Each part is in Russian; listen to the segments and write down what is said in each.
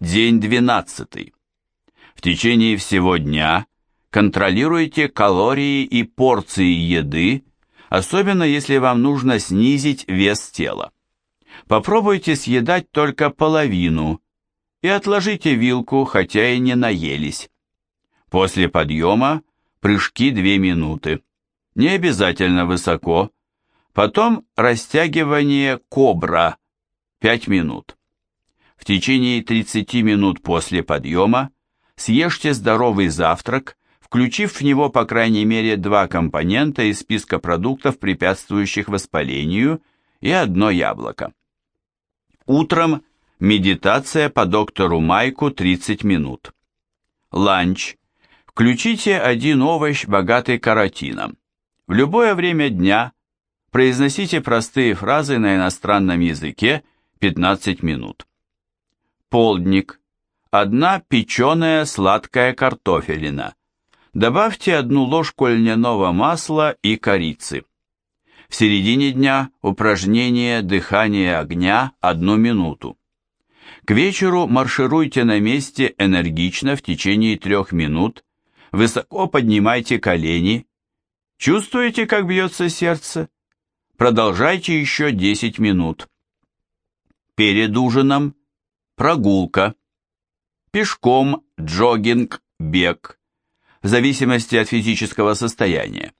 День 12. В течение всего дня контролируйте калории и порции еды, особенно если вам нужно снизить вес тела. Попробуйте съедать только половину и отложите вилку, хотя и не наелись. После подъема прыжки 2 минуты. Не обязательно высоко. Потом растягивание кобра 5 минут. В течение 30 минут после подъема съешьте здоровый завтрак, включив в него по крайней мере два компонента из списка продуктов, препятствующих воспалению, и одно яблоко. Утром медитация по доктору Майку 30 минут. Ланч. Включите один овощ, богатый каротином. В любое время дня произносите простые фразы на иностранном языке 15 минут. Полдник. Одна печеная сладкая картофелина. Добавьте одну ложку льняного масла и корицы. В середине дня упражнение дыхания огня одну минуту. К вечеру маршируйте на месте энергично в течение трех минут, высоко поднимайте колени. Чувствуете, как бьется сердце? Продолжайте еще 10 минут. Перед ужином прогулка, пешком, джогинг, бег, в зависимости от физического состояния.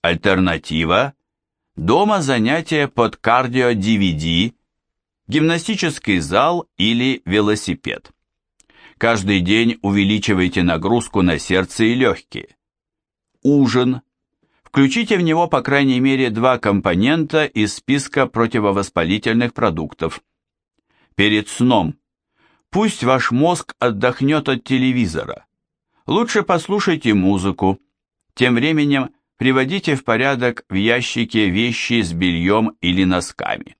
Альтернатива – дома занятия под кардио-DVD, гимнастический зал или велосипед. Каждый день увеличивайте нагрузку на сердце и легкие. Ужин. Включите в него по крайней мере два компонента из списка противовоспалительных продуктов. Перед сном – Пусть ваш мозг отдохнет от телевизора. Лучше послушайте музыку. Тем временем приводите в порядок в ящике вещи с бельем или носками.